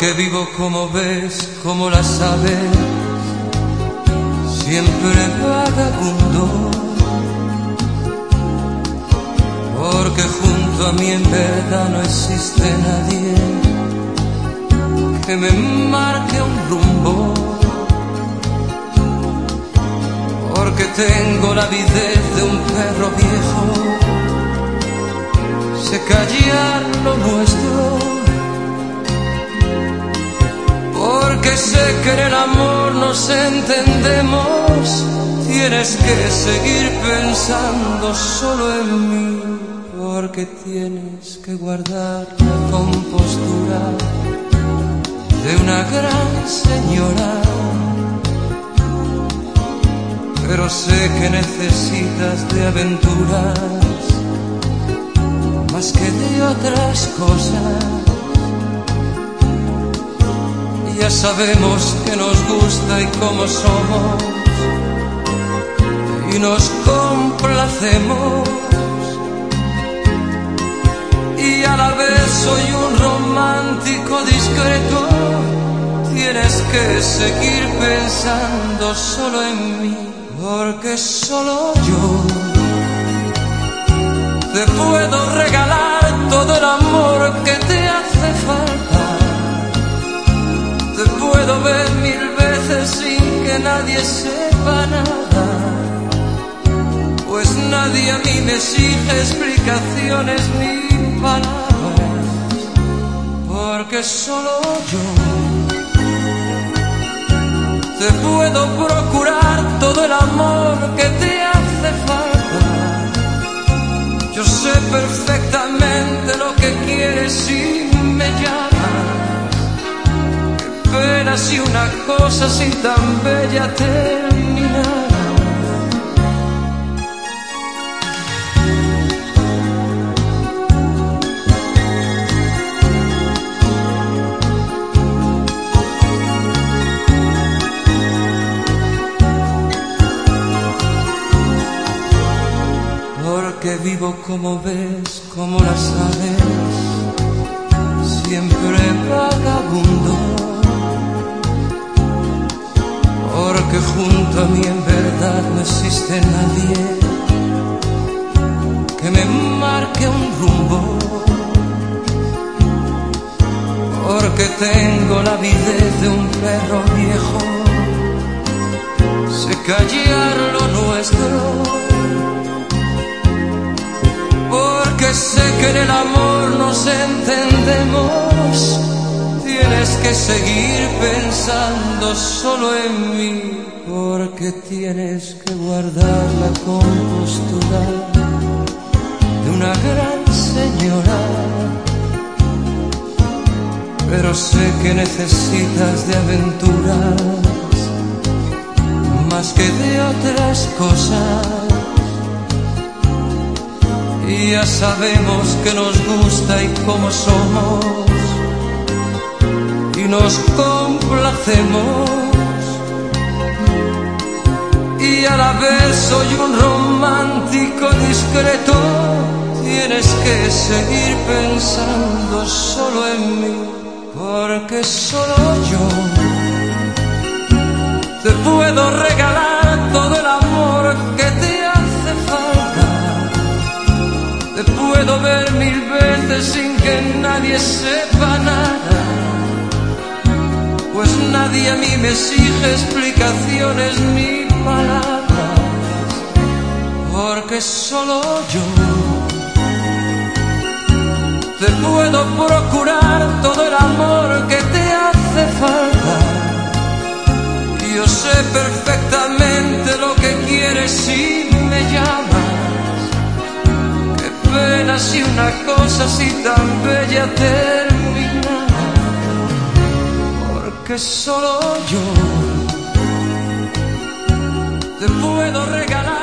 porque vivo como ves, como las aves, siempre vagabundo, porque junto a mí en verdad no existe nadie que me marque un rumbo, porque tengo la avidez de un perro viejo, sé callar lo nuestro porque sé que en el amor nos entendemos. Tienes que seguir pensando solo en mí, porque tienes que guardar la compostura de una gran señora. Pero sé que necesitas de aventuras más que de otras cosas ya sabemos que nos gusta y cómo somos. Y nos complacemos. Y a la vez soy un romántico discreto. Tienes que seguir pensando solo en mí porque solo yo te puedo regalar todo el amor que te ver mil veces sin que nadie sepa nada. Pues nadie a mí me exige explicaciones ni palabras. Porque solo yo te puedo procurar todo el amor pena si una cosa así tan bella terminara. Porque vivo como ves, como las aves, siempre vagabundo me marque un rumbo, porque tengo la avidez de un perro viejo, sé callar lo nuestro, porque sé que en el amor nos entendemos. Tienes que seguir pensando solo en mí, porque tienes que guardar la compostura Pero sé que necesitas de aventuras más que de otras cosas. Y ya sabemos que nos gusta y cómo somos y nos complacemos. Y a la vez soy un romántico discreto. Tienes que seguir pensando solo en mí, porque solo yo te puedo regalar todo el amor que te hace falta. Te puedo ver mil veces sin que nadie sepa nada pues nadie a mí me exige explicaciones ni palabras, porque solo yo te puedo procurar todo el amor que te hace falta. Yo sé perfectamente lo que quieres si me llamas. Qué pena si una cosa así tan bella termina que solo yo te puedo regalar.